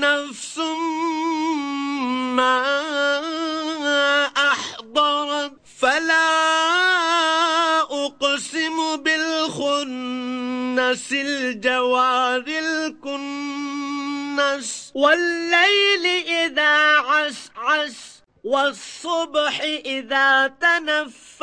نفس ما أحضرت فلا أقسم بالخنس الجوار الكنس. والليل إذا عسعس والصبح إذا تنفس.